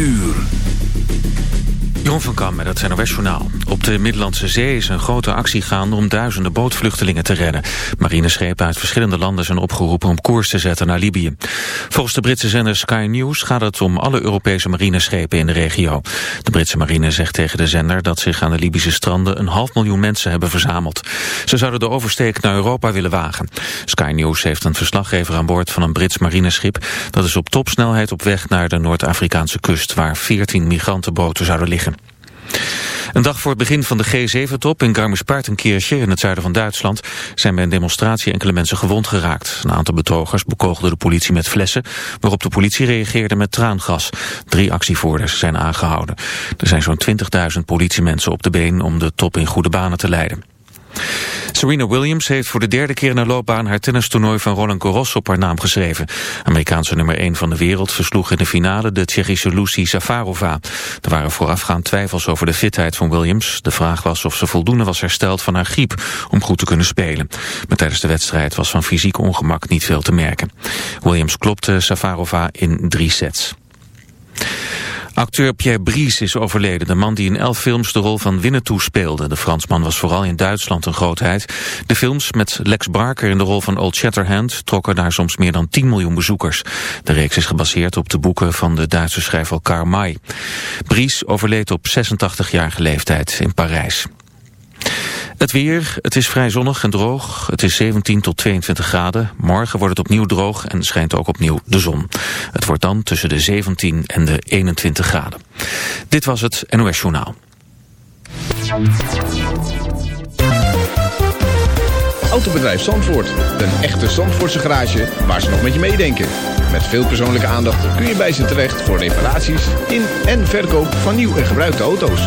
uur. Jeroen van Kam met het NOS Journaal. Op de Middellandse Zee is een grote actie gaande om duizenden bootvluchtelingen te redden. Marineschepen uit verschillende landen zijn opgeroepen om koers te zetten naar Libië. Volgens de Britse zender Sky News gaat het om alle Europese marineschepen in de regio. De Britse marine zegt tegen de zender dat zich aan de Libische stranden een half miljoen mensen hebben verzameld. Ze zouden de oversteek naar Europa willen wagen. Sky News heeft een verslaggever aan boord van een Brits marineschip. Dat is op topsnelheid op weg naar de Noord-Afrikaanse kust waar 14 migrantenboten zouden liggen. Een dag voor het begin van de G7-top in Garmisch-Partenkirchen in het zuiden van Duitsland zijn bij een demonstratie enkele mensen gewond geraakt. Een aantal betogers bekogelde de politie met flessen, waarop de politie reageerde met traangas. Drie actievoerders zijn aangehouden. Er zijn zo'n 20.000 politiemensen op de been om de top in goede banen te leiden. Serena Williams heeft voor de derde keer in haar loopbaan haar tennistoernooi van Roland Garros op haar naam geschreven. Amerikaanse nummer 1 van de wereld versloeg in de finale de Tsjechische Lucy Safarova. Er waren voorafgaand twijfels over de fitheid van Williams. De vraag was of ze voldoende was hersteld van haar griep om goed te kunnen spelen. Maar tijdens de wedstrijd was van fysiek ongemak niet veel te merken. Williams klopte Safarova in drie sets. Acteur Pierre Brice is overleden, de man die in elf films de rol van Winnetou speelde. De Fransman was vooral in Duitsland een grootheid. De films met Lex Barker in de rol van Old Shatterhand trokken daar soms meer dan 10 miljoen bezoekers. De reeks is gebaseerd op de boeken van de Duitse schrijver Karl May. Brice overleed op 86-jarige leeftijd in Parijs. Het weer, het is vrij zonnig en droog. Het is 17 tot 22 graden. Morgen wordt het opnieuw droog en schijnt ook opnieuw de zon. Het wordt dan tussen de 17 en de 21 graden. Dit was het NOS Journaal. Autobedrijf Zandvoort. Een echte Zandvoortse garage waar ze nog met je meedenken. Met veel persoonlijke aandacht kun je bij ze terecht voor reparaties in en verkoop van nieuw en gebruikte auto's.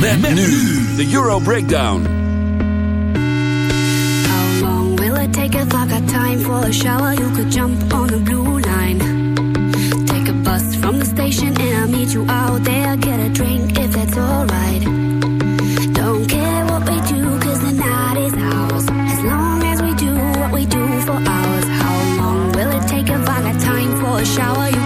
Met, nu de Euro Breakdown. How long will it take if I got time for a shower? You could jump on the blue line. Take a bus from the station and I'll meet you out there. Get a drink if that's alright. Don't care what we do, cause the night is ours. As long as we do what we do for hours. How long will it take if I got time for a shower?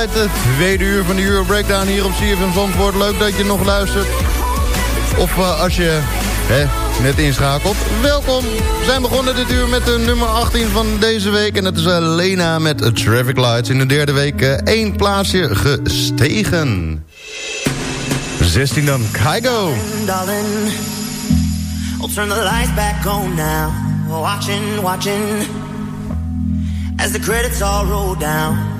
Het eh, tweede uur van de Euro Breakdown hier op CFM Zandvoort. Leuk dat je nog luistert. Of uh, als je hè, net inschakelt, welkom. We zijn begonnen dit uur met de nummer 18 van deze week. En dat is uh, Lena met Traffic Lights. In de derde week uh, één plaatsje gestegen. 16 dan, Kygo. Darling, I'll turn the lights back on now. Watching, watching. As the credits all roll down.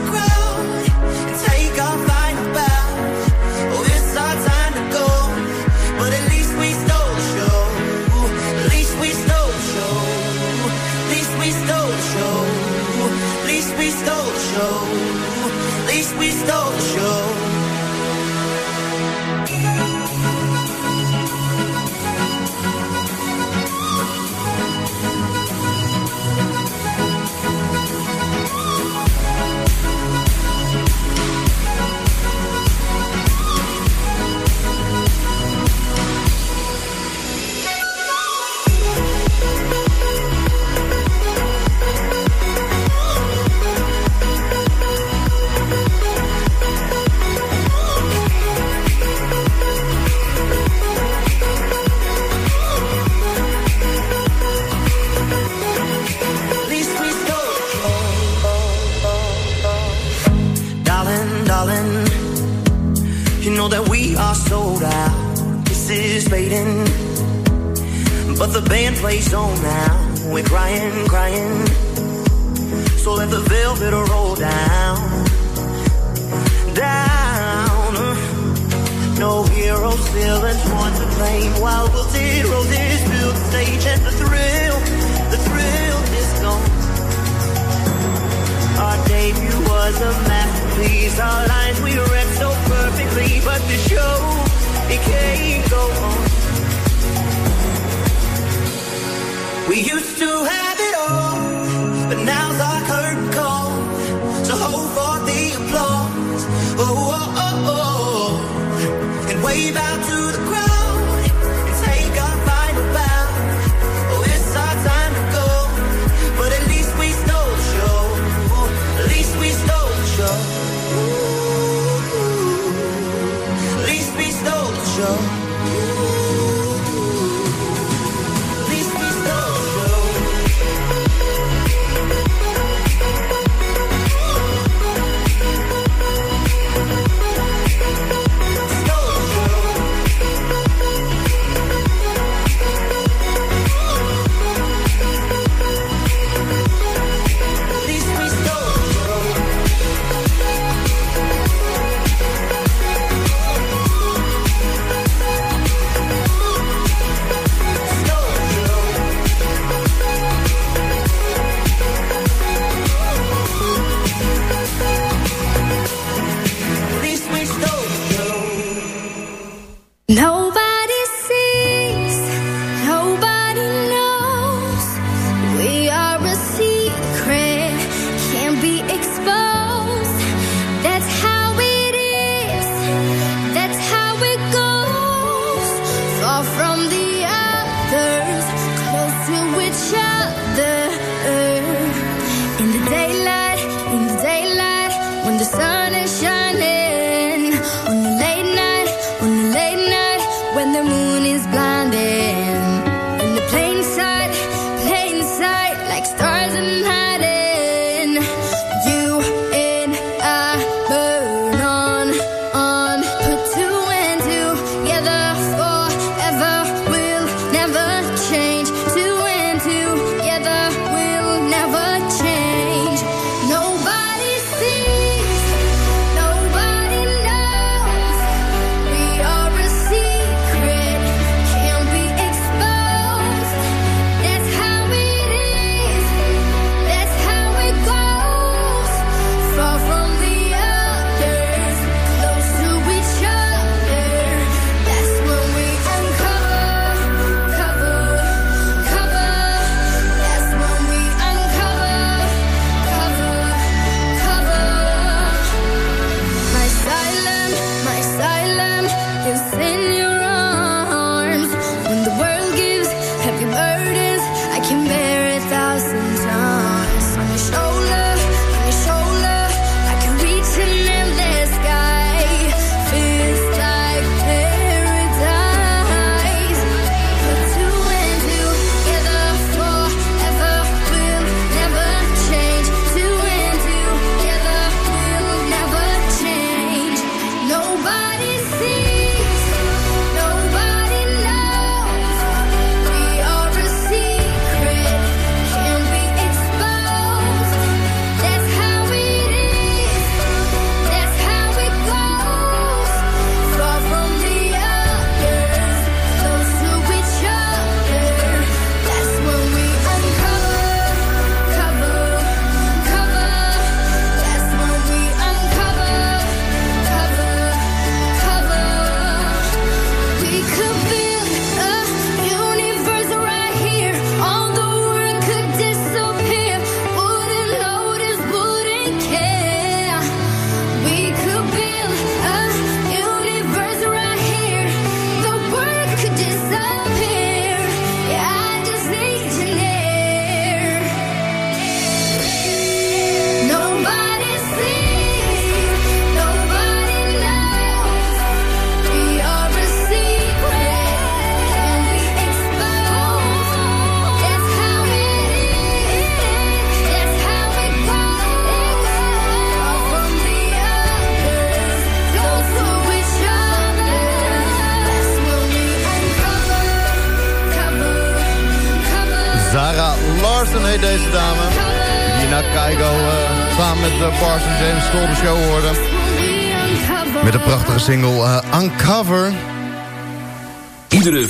the band plays on now. We're crying, crying, so let the velvet roll down, down. No heroes, villains, one to blame. While wilted roses fill the stage, and the thrill, the thrill is gone. Our debut was a masterpiece. Our lines we read so perfectly, but the show it can't go on. So hold for the applause.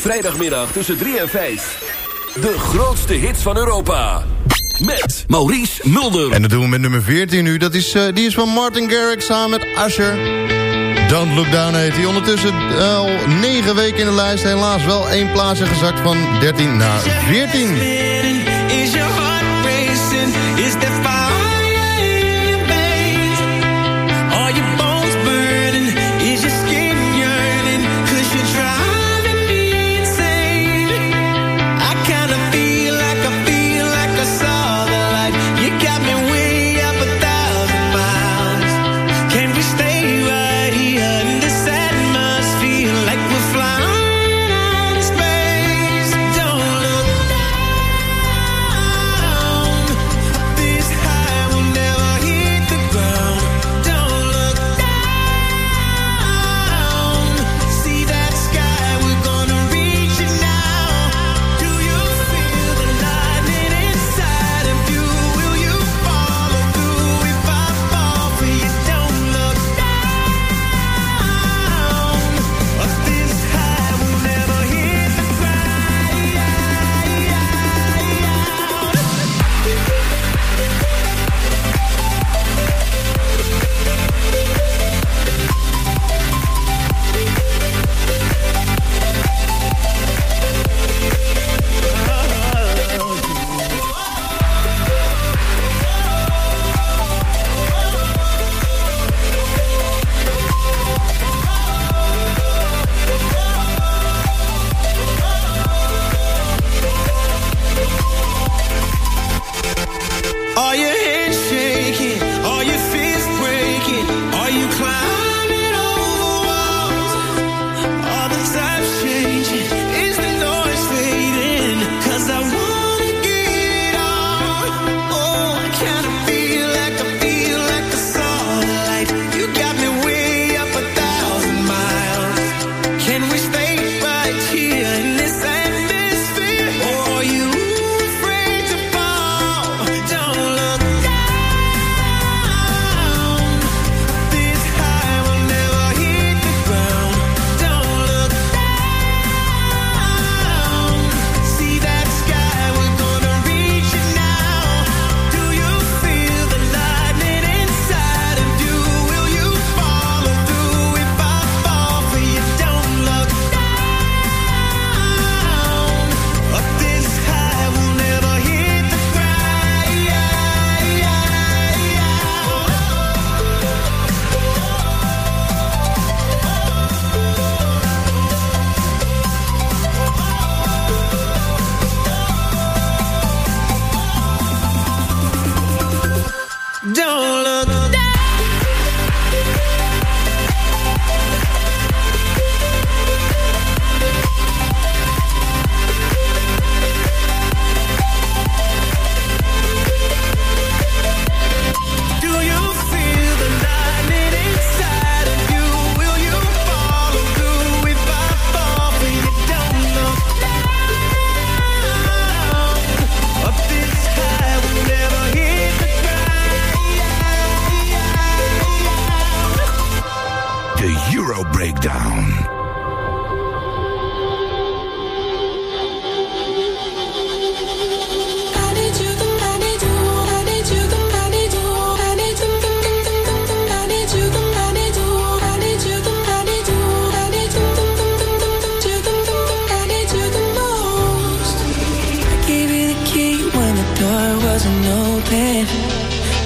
vrijdagmiddag tussen 3 en 5. De grootste hits van Europa. Met Maurice Mulder. En dat doen we met nummer 14 nu. Dat is, uh, die is van Martin Garrix samen met Asher. Don't Look Down heet hij. Ondertussen eh, al 9 weken in de lijst. Helaas wel één plaatsje gezakt van 13 naar 14. Is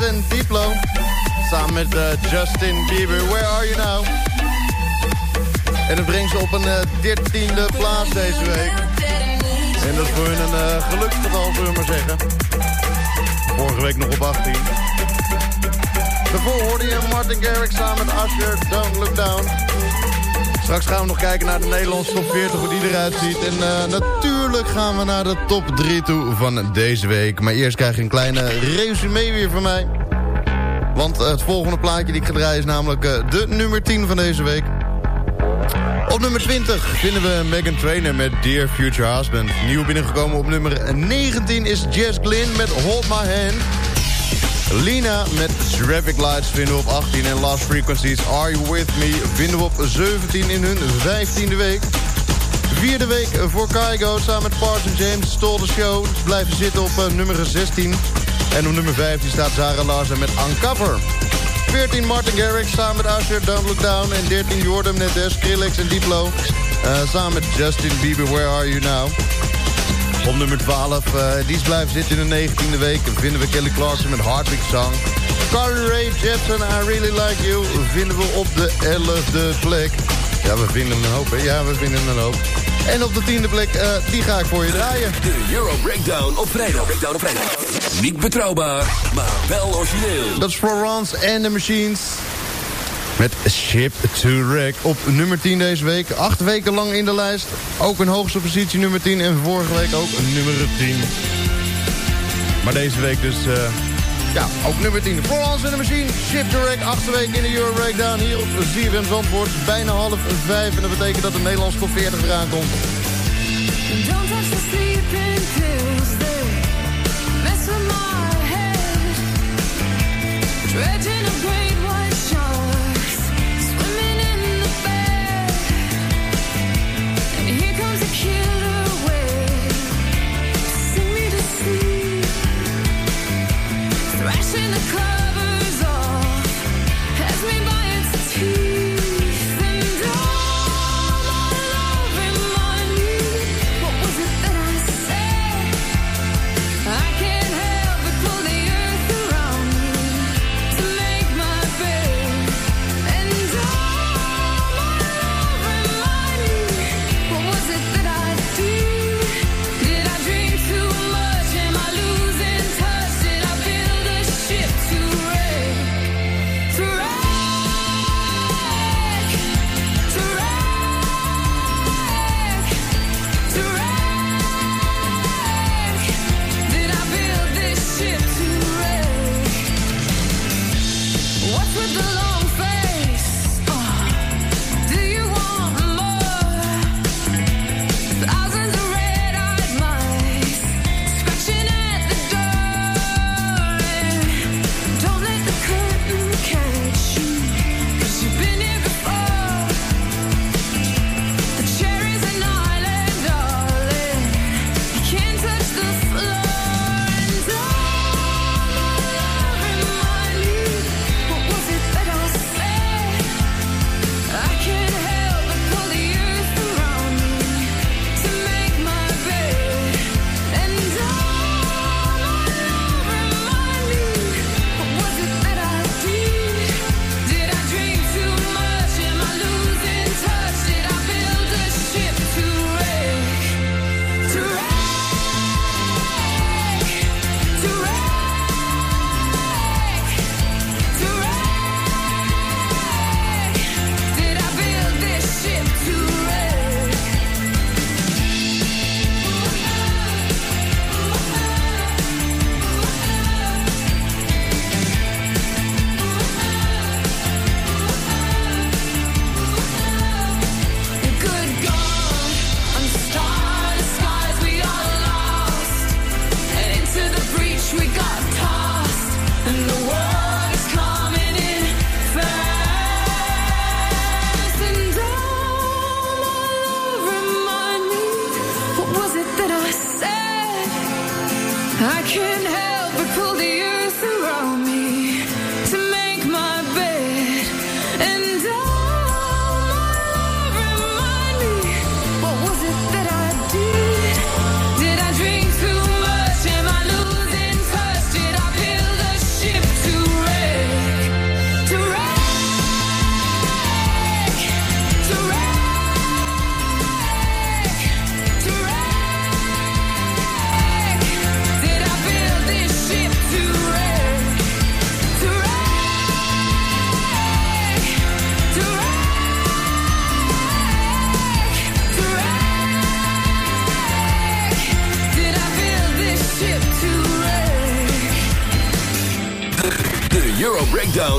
En Diplo. Samen met uh, Justin Bieber. Where are you now? En dat brengt ze op een uh, dertiende plaats deze week. En dat is voor hun een uh, geluksgetal, zullen we maar zeggen. Vorige week nog op 18. Daarvoor hoorde je Martin Garrix samen met Usher, Don't Look Down. Straks gaan we nog kijken naar de Nederlandse top 40, hoe die eruit ziet. En uh, natuurlijk gaan we naar de top 3 toe van deze week. Maar eerst krijg je een kleine resume weer van mij. Want uh, het volgende plaatje die ik ga draaien is namelijk uh, de nummer 10 van deze week. Op nummer 20 vinden we Megan Trainer met Dear Future Husband. Nieuw binnengekomen op nummer 19 is Jess Glynn met Hold My Hand. Lina met Traffic Lights vinden we op 18. En Last Frequencies Are You With Me vinden we op 17 in hun 15e week. Vierde week voor Kygo samen met Parson James Stole the Show. Ze blijven zitten op uh, nummer 16. En op nummer 15 staat Zara Larsen met Uncover. 14 Martin Garrix samen met Usher, Don't Look Down. En 13 Jordan met Skrillex en Diplo. Uh, samen met Justin Bieber, Where Are You Now? Op nummer 12, uh, die is blijven zitten in de 19e week. Vinden we Kelly Clarkson met Heartbeat Song. Carly Ray Jepsen, I Really Like You. Vinden we op de 11e plek. Ja, we vinden een hoop, hè? Ja, we vinden een hoop. En op de tiende plek, uh, die ga ik voor je draaien. De Euro Breakdown op vrijdag. Breakdown op vrijdag. Niet betrouwbaar, maar wel origineel. Dat is Florence and the Machines. Met Ship to Wreck op nummer 10 deze week. Acht weken lang in de lijst. Ook een hoogste positie nummer 10. En vorige week ook nummer 10. Maar deze week dus... Uh, ja, ook nummer 10. Florence in de Machine. Ship to Wreck. Achtste week in de Euro Breakdown. Hier op ZFM Zandvoort. Bijna half vijf. En dat betekent dat de Nederlandse top 40 eraan komt. In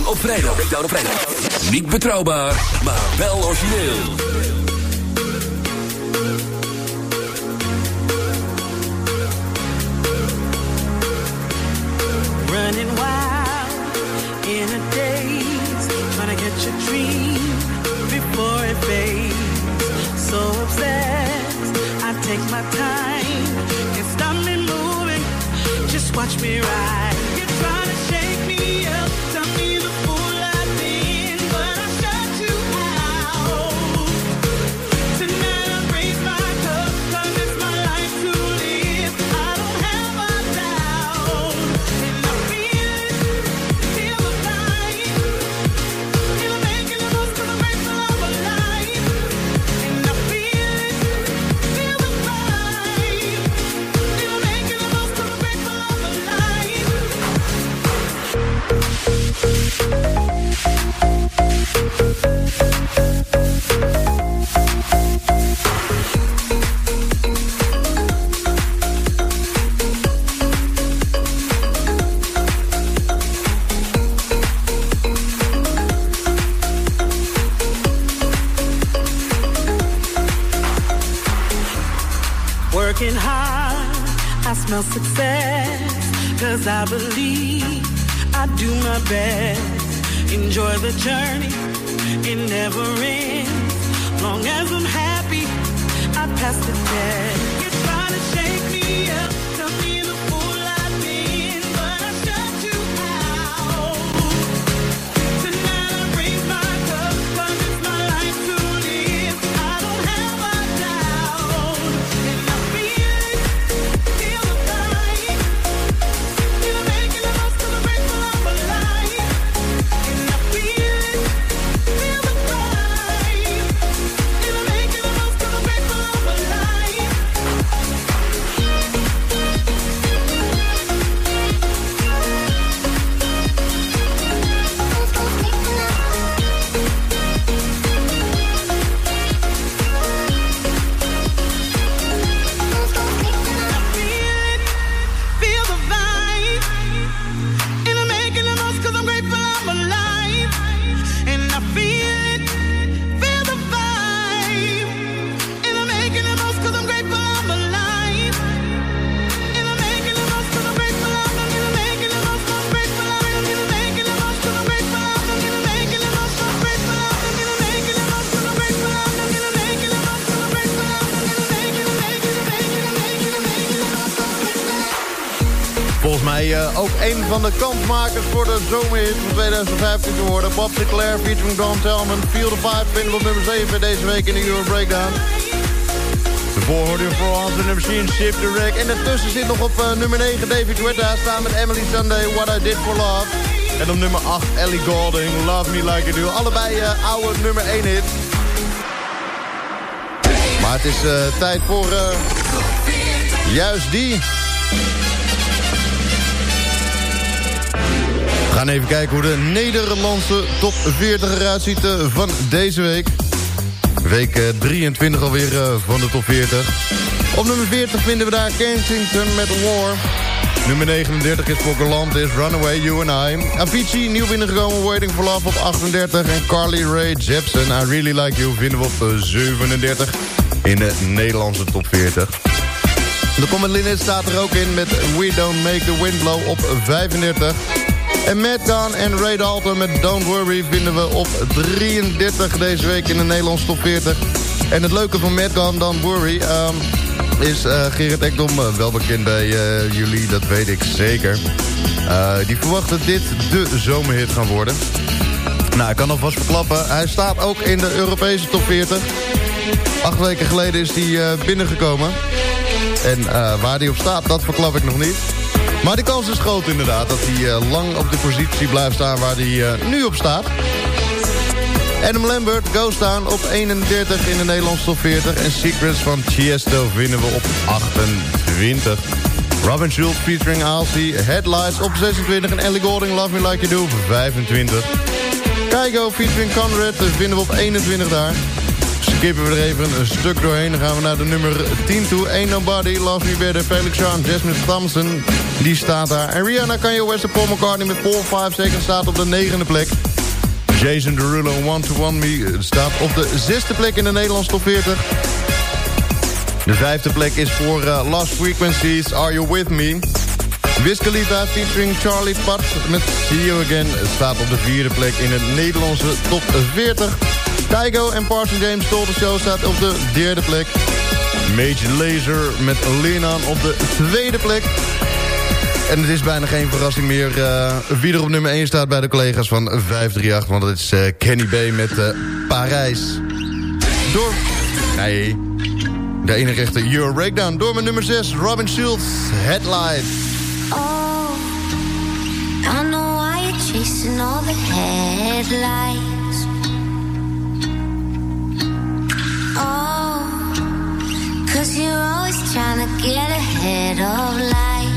op vrijdag. Op vrijdag. Niet betrouwbaar, maar wel origineel. Van de kansmakers voor de zomerhit van 2015 te worden. Bob Sinclair featuring Don Tellman. Feel the Vibe vinden op nummer 7 deze week in de Euro Breakdown. Daarvoor hoorde je voor ons de 10 Shift the Wreck. En daartussen zit nog op eh, nummer 9 David Guetta. Staan met Emily Sunday, What I Did For Love. En op nummer 8 Ellie Goulding, Love Me Like You Do. Allebei eh, oude nummer 1 hit. Maar het is eh, tijd voor juist die... gaan even kijken hoe de Nederlandse top 40 eruit ziet eh, van deze week. Week eh, 23 alweer eh, van de top 40. Op nummer 40 vinden we daar Kensington met War. Nummer 39 is voor Galantis, Runaway, You and I. Avicii, nieuw binnengekomen, Waiting for Love op 38. En Carly Rae Jepsen, I Really Like You, vinden we op eh, 37 in de Nederlandse top 40. De Linnet staat er ook in met We Don't Make the Wind Blow op 35. En Matt en Ray Dalton met Don't Worry vinden we op 33 deze week in de Nederlandse top 40. En het leuke van Matt Gunn, Don't Worry, ehm, is eh, Gerrit Ekdom eh, wel bekend bij eh, jullie, dat weet ik zeker. Die verwacht dat dit de zomerhit gaan worden. Nou, ik kan alvast verklappen, hij staat ook in de Europese top 40. Acht weken geleden is hij binnengekomen. En waar hij op staat, dat verklap ik nog niet. Maar de kans is groot inderdaad dat hij eh, lang op de positie blijft staan waar hij eh, nu op staat. Adam Lambert, Ghost Town op 31 in de Nederlandse top 40. En Secrets van Tiesto vinden we op 28. Robin Schulz featuring Alcy, Headlights op 26. En Ellie Goulding, Love Me Like You Do op 25. Keigo featuring Conrad vinden we op 21 daar. Kippen we er even een stuk doorheen. Dan gaan we naar de nummer 10 toe. Ain't Nobody, Love Me Better, Felix Jean, Jasmine Thompson. Die staat daar. En Rihanna, Kanye West Paul McCartney met 4, 5 seconds staat op de negende plek. Jason Derulo, One to One Me, staat op de zesde plek in de Nederlandse top 40. De vijfde plek is voor uh, Lost Frequencies, Are You With Me? Wiz Khalifa featuring Charlie Pat met See You Again staat op de vierde plek in de Nederlandse top 40. Tygo en Parson James the Show staat op de derde plek. Major Laser met Lenan op de tweede plek. En het is bijna geen verrassing meer uh, wie er op nummer 1 staat bij de collega's van 538. Want het is uh, Kenny B met uh, Parijs. Door... Nee... De enige echte Euro Breakdown door mijn nummer 6, Robin Schultz, Headlight. Oh, I know why you're chasing all the headlights. Oh, cause you're always trying to get ahead of life.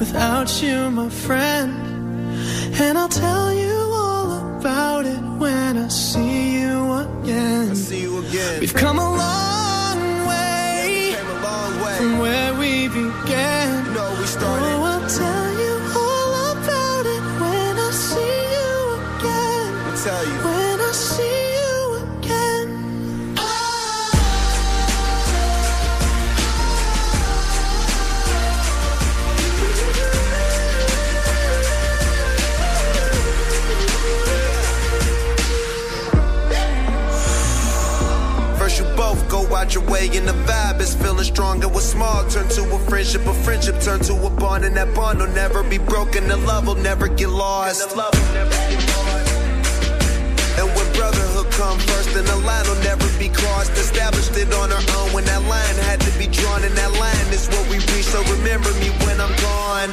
Without you, my friend. And I'll tell you all about it when I see you again. See you again. We've come a long way a long way. from where we began. You know we started. Oh, and the vibe is feeling strong stronger. What's small turn to a friendship, a friendship turn to a bond, and that bond will never be broken. The love will never get lost. And when brotherhood come first, then the line will never be crossed. Established it on our own when that line had to be drawn, and that line is what we reach. So remember me when I'm gone.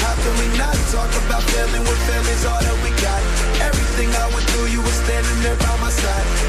How can we not talk about family when family's all that we got? Everything I went through, you were standing there by my side.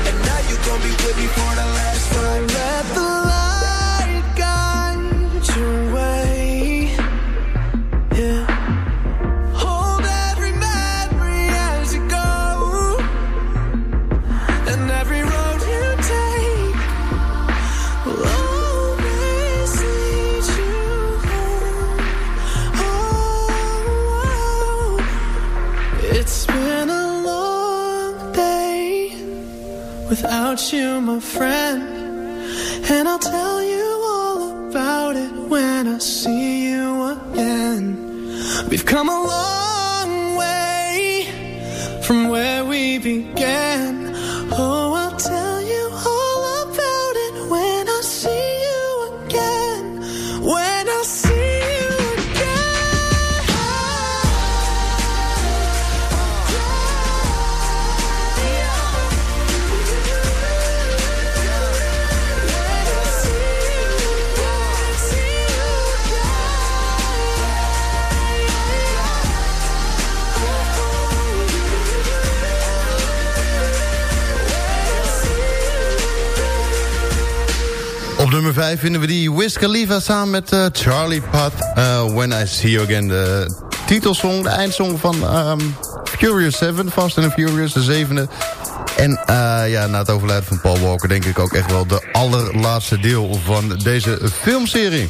Vinden we die Wiz Khalifa samen met eh, Charlie Puth. eh, When I See You Again, de titelsong, de eindsong van ehm, Furious 7. Fast and Furious, de zevende. En eh, ja, na het overlijden van Paul Walker denk ik ook echt wel de allerlaatste deel van deze filmserie.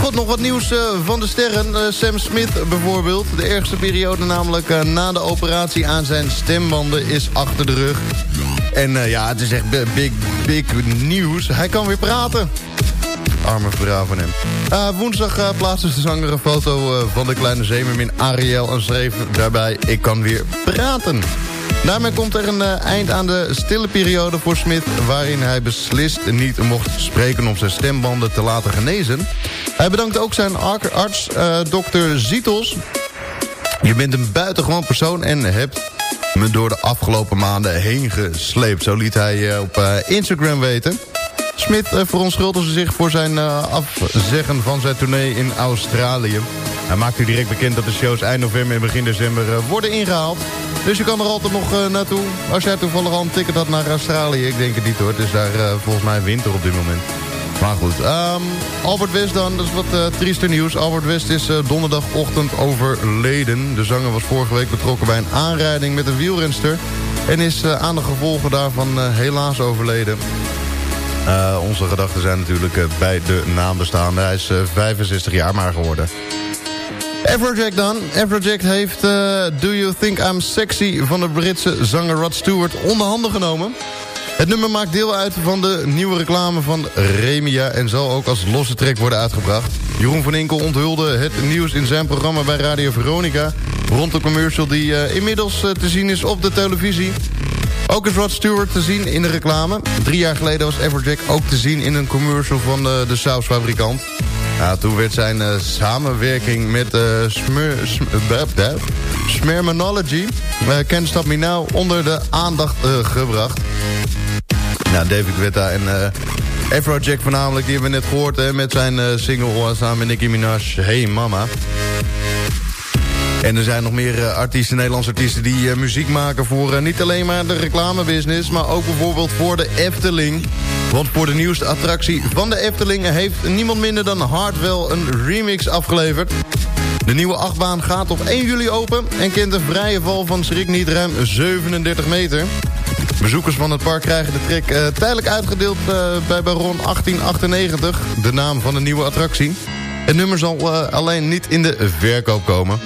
God, nog wat nieuws van de sterren. Sam Smith bijvoorbeeld. De ergste periode namelijk na de operatie aan zijn stembanden is achter de rug. En eh, ja, het is echt bi- big, big nieuws. Hij kan weer praten. Arme vrouw van hem. Eh, woensdag eh, plaatste de zanger een foto van de kleine zeemermin Ariel... en schreef daarbij, ik kan weer praten. Daarmee komt er een eind aan de stille periode voor Smith... waarin hij beslist niet mocht spreken om zijn stembanden te laten genezen. Hij bedankt ook zijn ar- arts, dokter Zietels... Je bent een buitengewoon persoon en hebt me door de afgelopen maanden heen gesleept. Zo liet hij eh, op eh, Instagram weten. Smit eh, verontschuldigde zich voor zijn afzeggen van zijn tournee in Australië. Hij maakte direct bekend dat de shows eind november en begin december worden ingehaald. Dus je kan er altijd nog naartoe. Als jij toevallig al een ticket had naar Australië. Ik denk het niet hoor. Het is daar volgens mij winter op dit moment. Maar goed, ehm, Albert West dan, dat is wat uh, nieuws. Albert West is uh, donderdagochtend overleden. De zanger was vorige week betrokken bij een aanrijding met een wielrenster... en is uh, aan de gevolgen daarvan helaas overleden. onze gedachten zijn natuurlijk bij de nabestaande. Hij is 65 jaar maar geworden. Afrojack dan. Afrojack heeft Do You Think I'm Sexy van de Britse zanger Rod Stewart onder handen genomen. Het nummer maakt deel uit van de nieuwe reclame van Remia... en zal ook als losse track worden uitgebracht. Jeroen van Inkel onthulde het nieuws in zijn programma bij Radio Veronica... rond de commercial die uh, inmiddels uh, te zien is op de televisie. Ook is Rod Stewart te zien in de reclame. Drie jaar geleden was Everjack ook te zien in een commercial van de, de sausfabrikant. Ja, toen werd zijn uh, samenwerking met uh, Smur, Smermanology, uh, Stop Me Now, onder de aandacht gebracht. Nou, David Guetta en uh, Afrojack voornamelijk, die hebben we net gehoord met zijn uh, single samen met Nicki Minaj, Hey Mama. En er zijn nog meer uh, artiesten, Nederlandse artiesten... die muziek maken voor niet alleen maar de reclamebusiness... maar ook bijvoorbeeld voor de Efteling. Want voor de nieuwste attractie van de Efteling... heeft niemand minder dan Hardwell een remix afgeleverd. De nieuwe achtbaan gaat op 1 juli open... en kent een vrije val van schrik niet ruim 37 meter. Bezoekers van het park krijgen de trek uh, tijdelijk uitgedeeld uh, bij Baron 1898. De naam van de nieuwe attractie. Het nummer zal uh, alleen niet in de verkoop komen.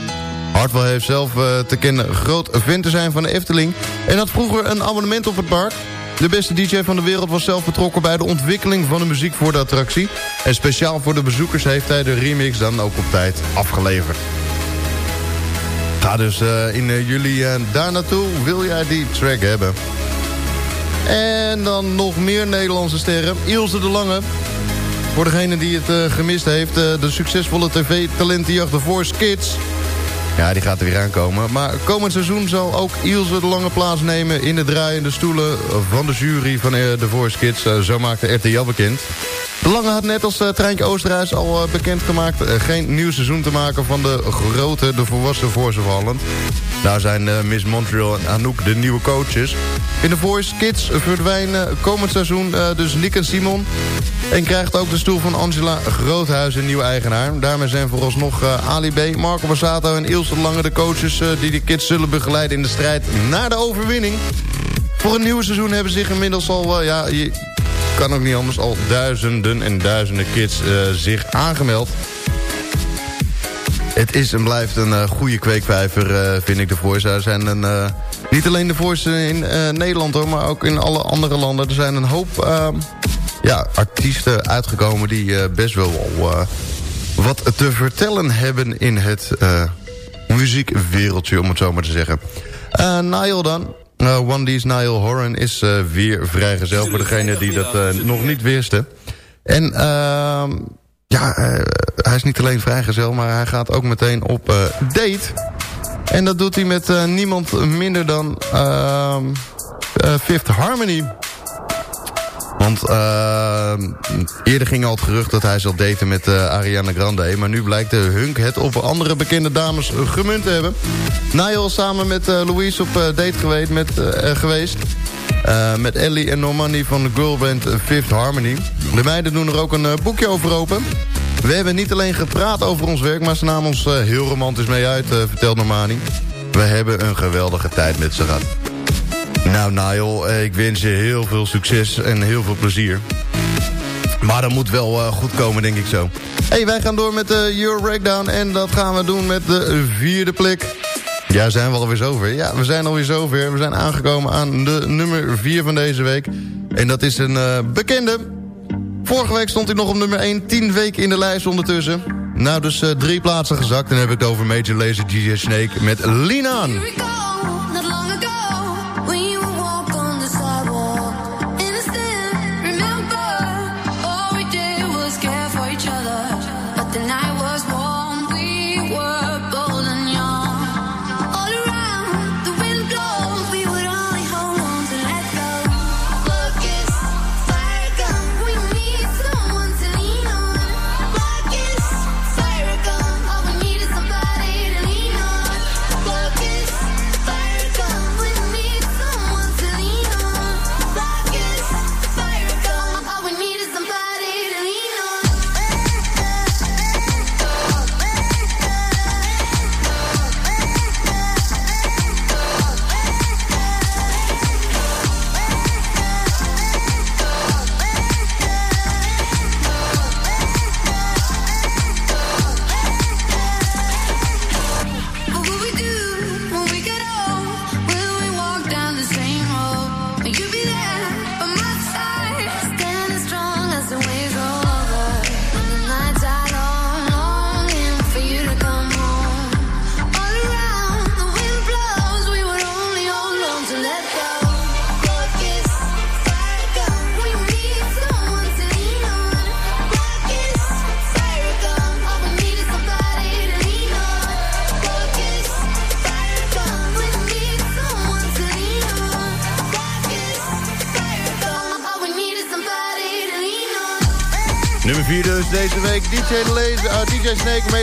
Hartwell heeft zelf te kennen groot fan te zijn van de Efteling... en had vroeger een abonnement op het park. De beste DJ van de wereld was zelf betrokken bij de ontwikkeling van de muziek voor de attractie. En speciaal voor de bezoekers heeft hij de remix dan ook op tijd afgeleverd. Ga dus in juli daar naartoe, wil jij die track hebben. En dan nog meer Nederlandse sterren. Ilse de Lange. Voor degene die het uh, gemist heeft. Uh, de succesvolle tv-talentenjacht The Voice Kids. Ja, die gaat er weer aankomen. Maar komend seizoen zal ook Ilse de Lange plaatsnemen... in de draaiende stoelen van de jury van uh, The Voice Kids. zo maakte RTL bekend. Lange had net als uh, Treintje Oosterhuis al uh, bekendgemaakt... Uh, geen nieuw seizoen te maken van de grote, de volwassen Voice. Daar zijn Miss Montreal en Anouk de nieuwe coaches. In de Voice Kids verdwijnen komend seizoen dus Nick en Simon... en krijgt ook de stoel van Angela Groothuis een nieuwe eigenaar. Daarmee zijn vooralsnog Ali B, Marco Bassato en Ilse Lange de coaches... die de kids zullen begeleiden in de strijd naar de overwinning. Voor een nieuwe seizoen hebben zich inmiddels al... ja, kan ook niet anders, al duizenden en duizenden kids uh, zich aangemeld. Het is en blijft een uh, goede kweekvijver, uh, vind ik, de Voice. Er zijn een, niet alleen de Voice in Nederland, hoor, maar ook in alle andere landen. Er zijn een hoop ja, artiesten uitgekomen die best wel wat te vertellen hebben in het muziekwereldje, om het zo maar te zeggen. Niall dan, uh, One D's Niall Horan is uh, weer vrijgezel voor degene die dat uh, nog niet wisten. En uh, ja, hij is niet alleen vrijgezel, maar hij gaat ook meteen op date. En dat doet hij met niemand minder dan ehm, Fifth Harmony. Want uh, eerder ging al het gerucht dat hij zal daten met uh, Ariana Grande. Maar nu blijkt de Hunk het op andere bekende dames gemunt te hebben. Niall samen met Louise op date geweest. Met, geweest. met Ellie en Normandy van de girlband Fifth Harmony. De meiden doen er ook een boekje over open. We hebben niet alleen gepraat over ons werk... maar ze namen ons heel romantisch mee uit, vertelt Normani. We hebben een geweldige tijd met ze gehad. Nou, Niall, eh, ik wens je heel veel succes en heel veel plezier. Maar dat moet wel uh, goed komen, denk ik zo. hey, wij gaan door met de Euro Breakdown. En dat gaan we doen met de vierde plek. Ja, zijn we alweer zover? Ja, we zijn alweer zover. We zijn aangekomen aan de nummer 4 van deze week. En dat is een uh, bekende. Vorige week stond hij nog op nummer 1. 10 weken in de lijst ondertussen. Nou, dus uh, drie plaatsen gezakt. Dan heb ik het over Major Lazer DJ Snake met Lean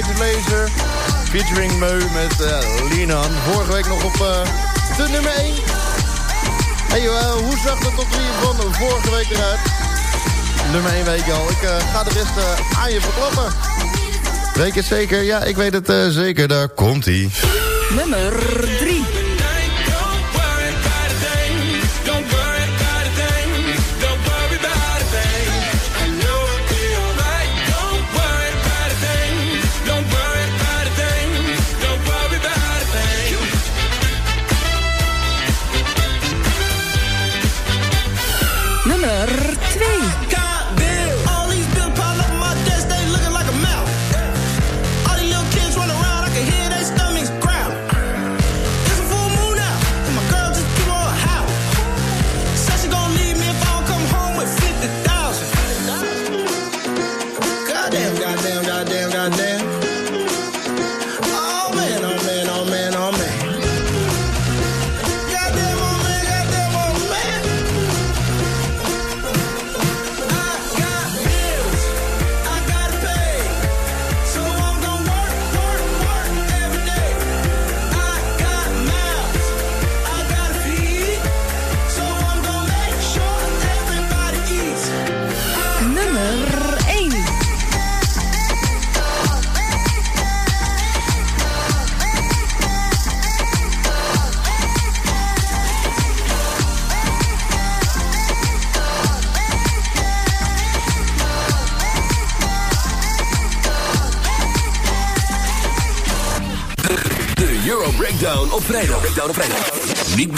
Major Laser. Featuring Meu met uh, Linan. Vorige week nog op uh, de nummer 1. Hey, uh, hoe zag de top 3 van vorige week eruit? Nummer 1 weet je al. Ik ga de rest aan je verklappen. Weet je het zeker? Ja, ik weet het zeker. Daar komt hij. Nummer 3.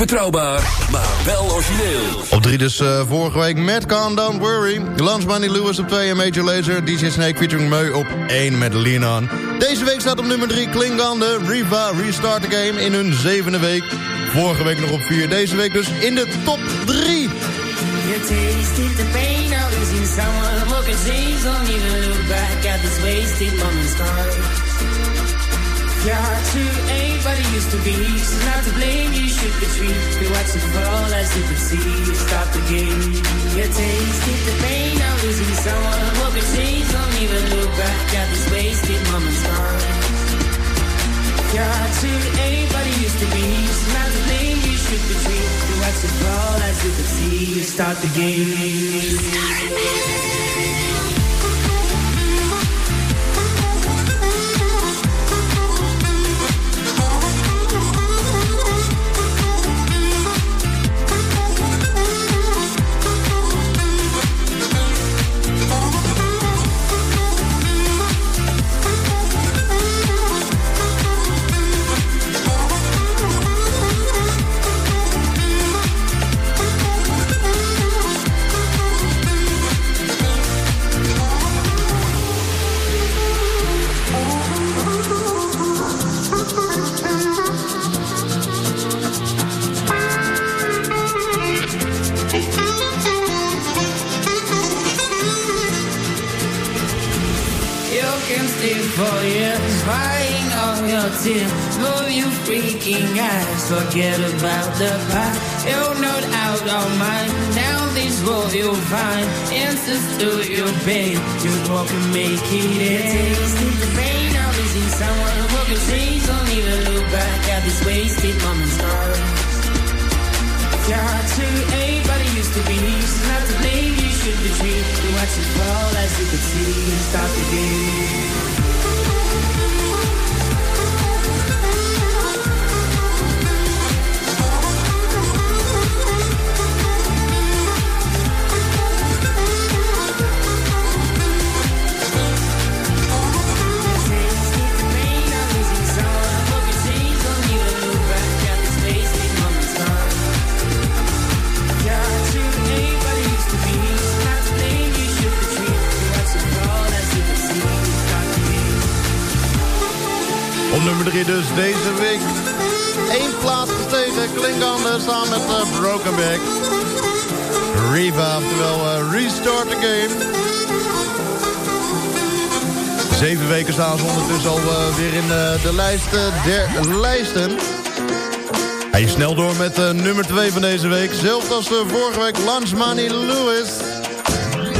Betrouwbaar, maar wel origineel. Op 3 dus uh, vorige week met Calm Down Worry. Lance Money Lewis op 2 en Major Lazer. DJ Snake featuring Meu op 1 met Lean Deze week staat op nummer 3 Klingande Riva Restart the Game in hun zevende week. Vorige week nog op 4. Deze week dus in de top 3. You tasted the pain of losing someone who can change Don't even look back at this wasted moment's time Your heart to ain't it used to be. So not to blame, you should retreat. We watch it fall as you can see. You stop the game. You tasted the pain of losing someone. Hoping change, don't even look back at this wasted moment's gone. Your heart to ain't it used to be. So not to blame, you should retreat. We watch it fall as you can see. You start the game. Your pain. You walk and make it end. Tasting the pain of losing someone who can change. Don't even look back at this wasted moment's time. Your heart to anybody used to be. So not to blame, you should retreat. You watch it fall as you can see. Stop the game. Nummer 3 dus deze week. Eén plaats gestegen, Klingander samen met uh, Broken Back. Riva, oftewel uh, Restart the Game. Zeven weken staan ze ondertussen al uh, weer in de lijst der lijsten. Hij is snel door met nummer 2 van deze week. Zelfs als vorige week Lunch Money Lewis.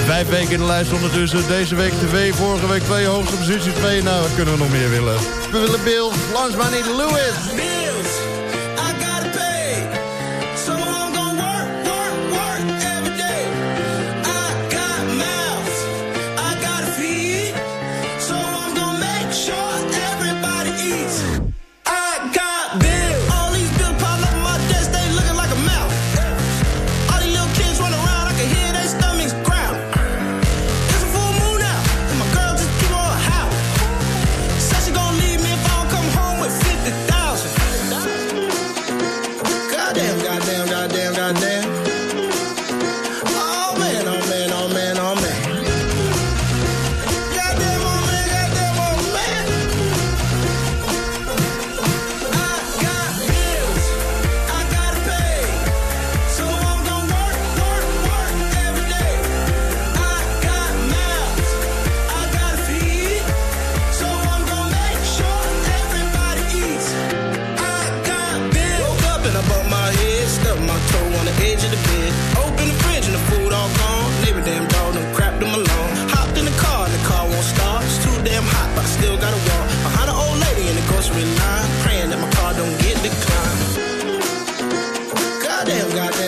Vijf weken in de lijst ondertussen. Deze week twee, vorige week twee, hoogste positie twee. Nou, wat kunnen we nog meer willen? We willen Bill, Lansman niet Lewis. Deus.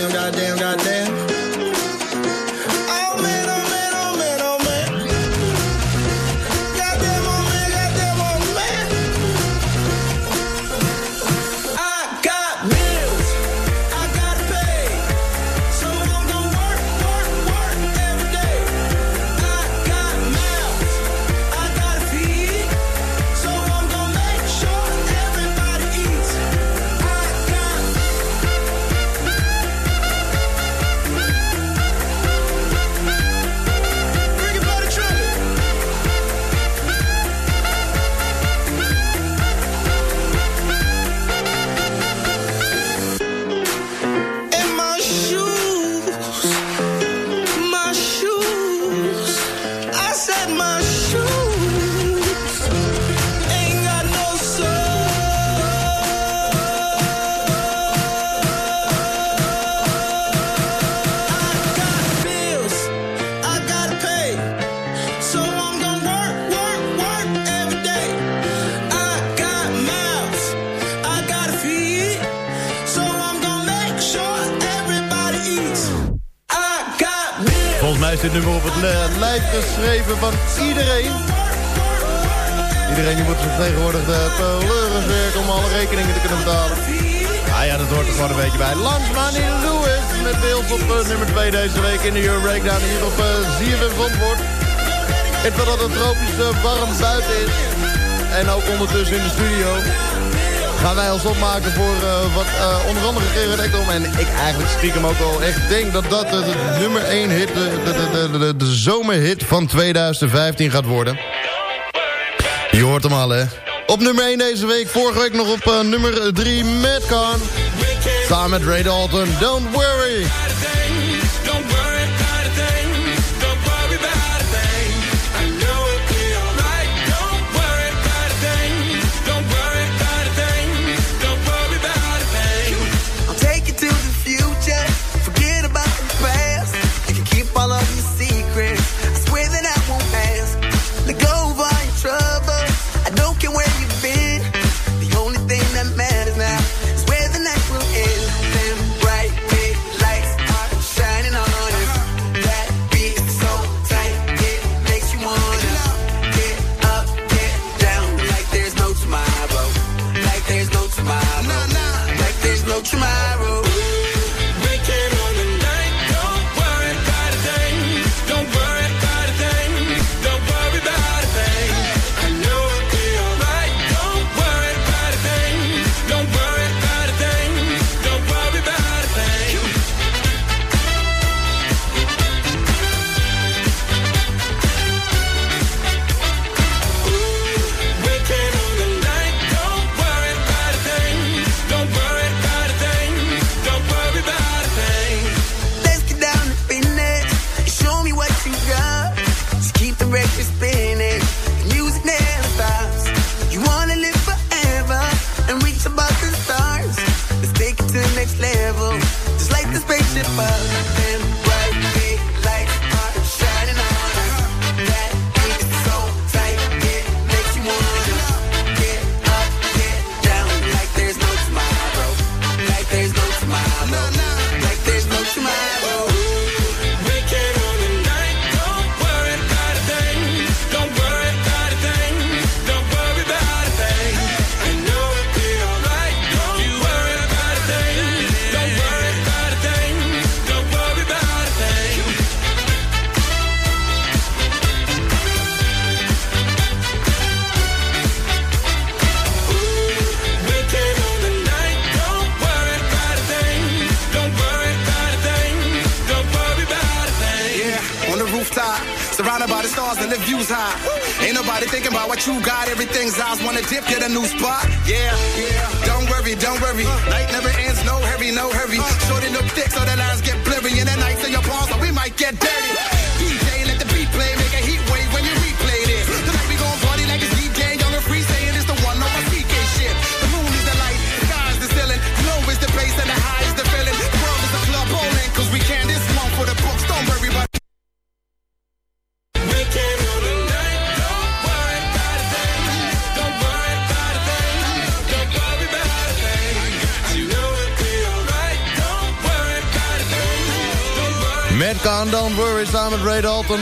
maken voor eh, wat eh, onder andere Gerard Ekdom. En ik eigenlijk stiekem ook al echt denk dat dat de, nummer 1 hit, de, de, de, de zomerhit van 2015 gaat worden. Je hoort hem al, hè. Op nummer 1 deze week, vorige week nog op eh, nummer 3, Madcon. Samen met Ray Dalton, Don't Worry.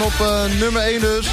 op eh, nummer 1 dus.